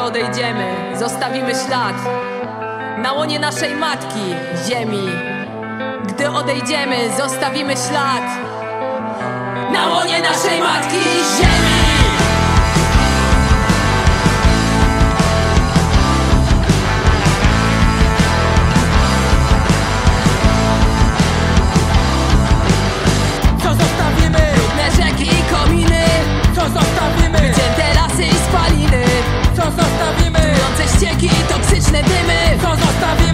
odejdziemy, zostawimy ślad na łonie naszej matki, ziemi. Gdy odejdziemy, zostawimy ślad na łonie naszej matki, ziemi. To zostawimy. Jące ścieki i toksyczne dymy. To zostawimy.